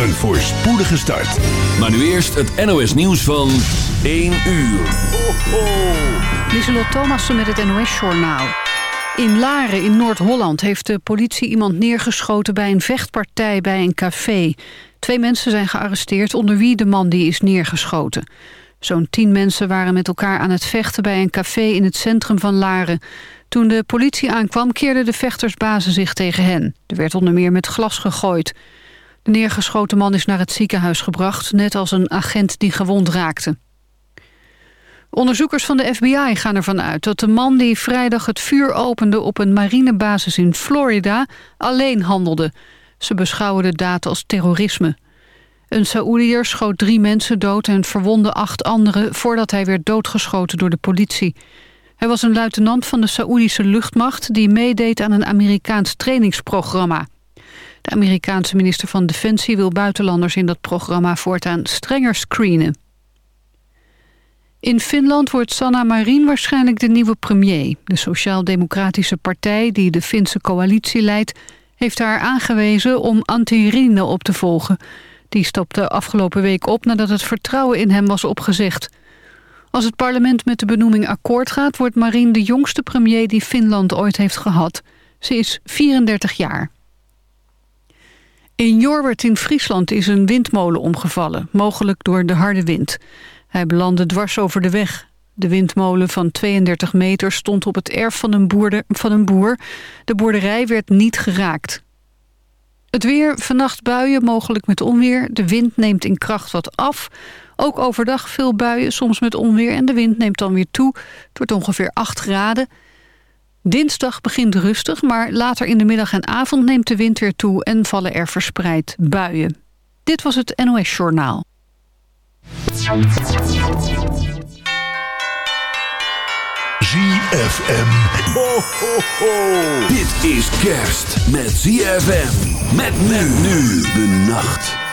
Een voorspoedige start. Maar nu eerst het NOS nieuws van 1 uur. Ho, ho. Lieselot Thomassen met het NOS-journaal. In Laren in Noord-Holland heeft de politie iemand neergeschoten... bij een vechtpartij bij een café. Twee mensen zijn gearresteerd, onder wie de man die is neergeschoten. Zo'n tien mensen waren met elkaar aan het vechten... bij een café in het centrum van Laren. Toen de politie aankwam, keerden de vechtersbazen zich tegen hen. Er werd onder meer met glas gegooid. De neergeschoten man is naar het ziekenhuis gebracht... net als een agent die gewond raakte. Onderzoekers van de FBI gaan ervan uit dat de man die vrijdag het vuur opende op een marinebasis in Florida alleen handelde. Ze beschouwen de daad als terrorisme. Een Saoediër schoot drie mensen dood en verwonde acht anderen voordat hij werd doodgeschoten door de politie. Hij was een luitenant van de Saoedische luchtmacht die meedeed aan een Amerikaans trainingsprogramma. De Amerikaanse minister van Defensie wil buitenlanders in dat programma voortaan strenger screenen. In Finland wordt Sanna Marin waarschijnlijk de nieuwe premier. De Sociaal-Democratische Partij, die de Finse coalitie leidt... heeft haar aangewezen om Antti Rinne op te volgen. Die stapte afgelopen week op nadat het vertrouwen in hem was opgezegd. Als het parlement met de benoeming akkoord gaat... wordt Marin de jongste premier die Finland ooit heeft gehad. Ze is 34 jaar. In Jorwert in Friesland is een windmolen omgevallen, mogelijk door de harde wind. Hij belandde dwars over de weg. De windmolen van 32 meter stond op het erf van een, boerde, van een boer. De boerderij werd niet geraakt. Het weer, vannacht buien, mogelijk met onweer. De wind neemt in kracht wat af. Ook overdag veel buien, soms met onweer. En de wind neemt dan weer toe. Het wordt ongeveer 8 graden. Dinsdag begint rustig, maar later in de middag en avond neemt de wind weer toe... en vallen er verspreid buien. Dit was het NOS Journaal. ZFM. Ho, ho, ho. Dit is kerst met ZFM. Met men nu de nacht.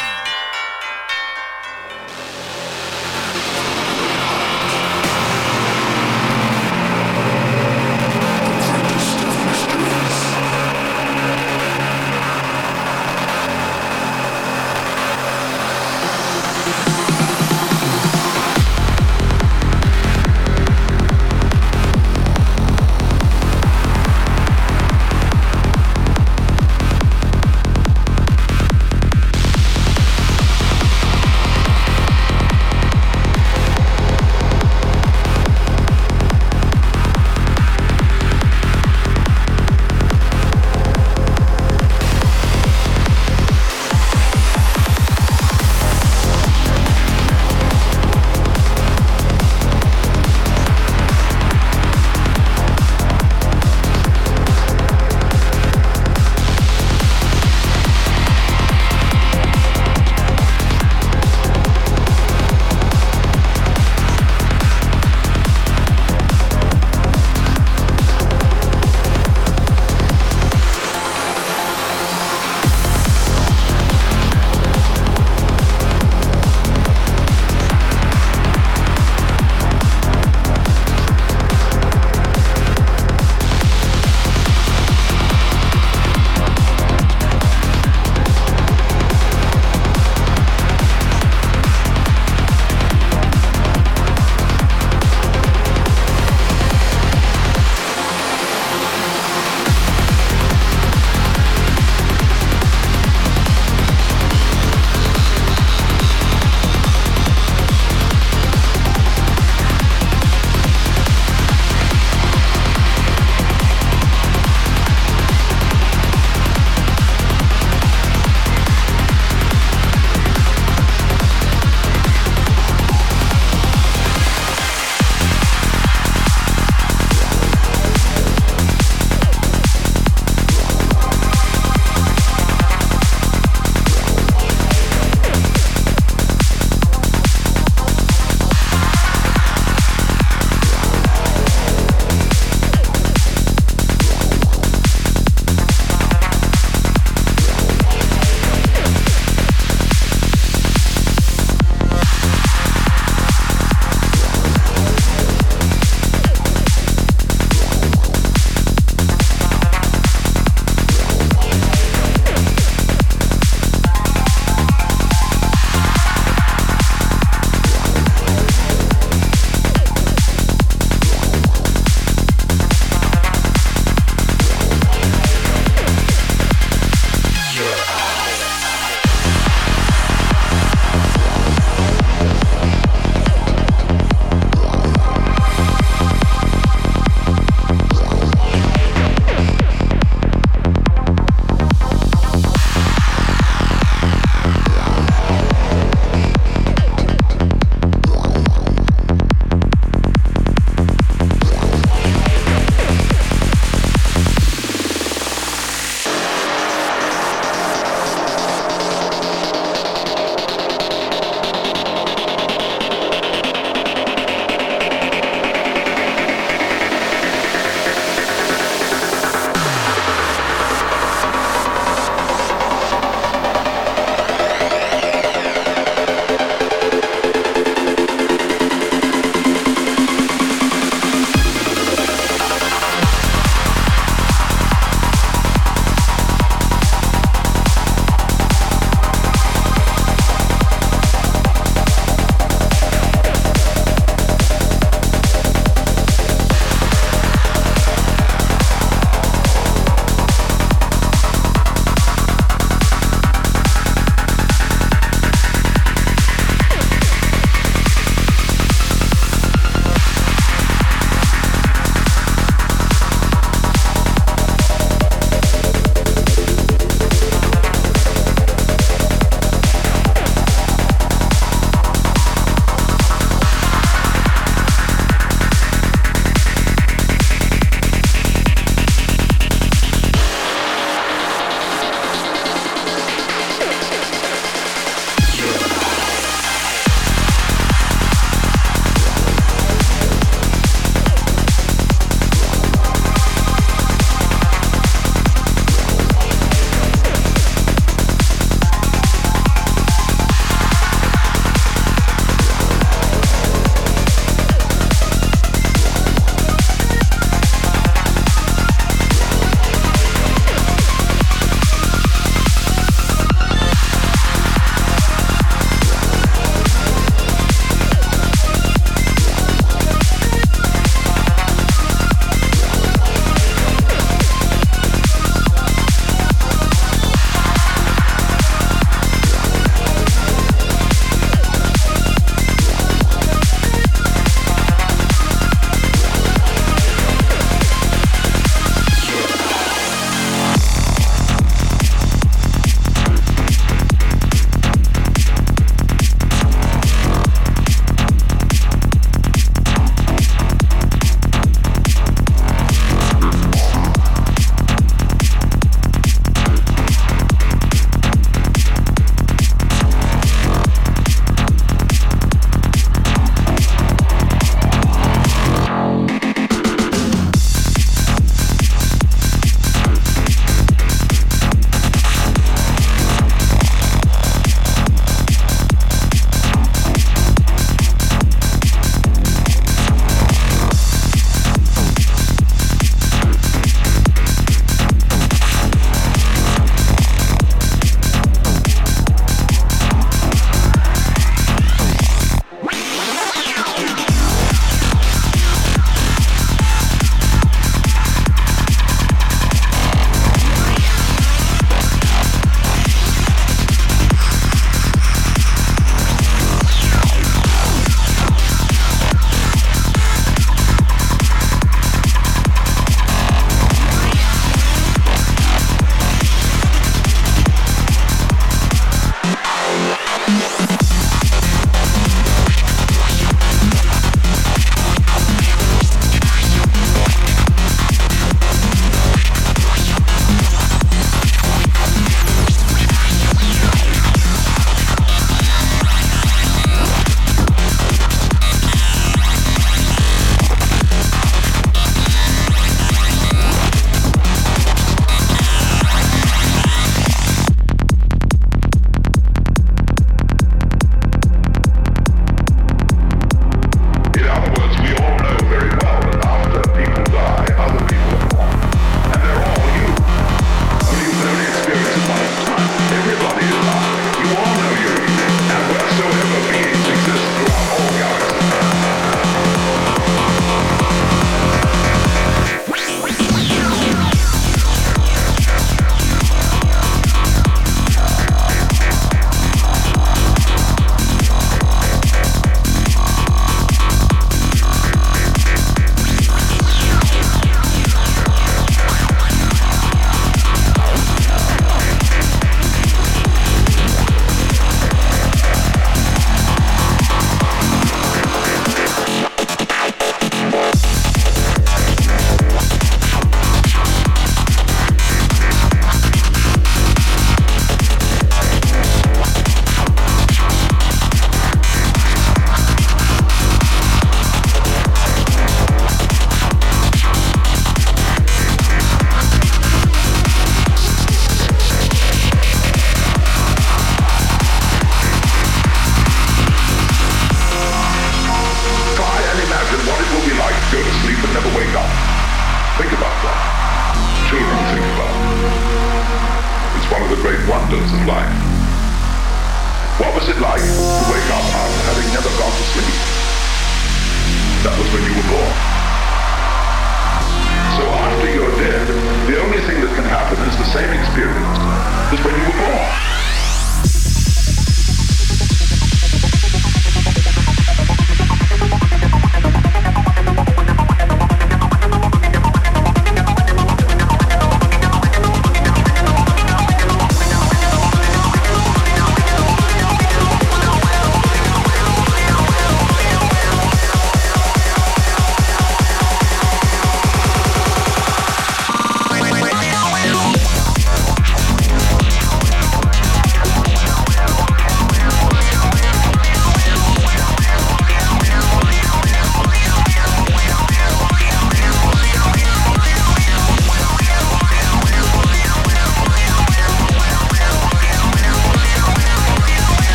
Was it like to wake up after having never gone to sleep? That was when you were born. So after you're dead, the only thing that can happen is the same experience as when you were born.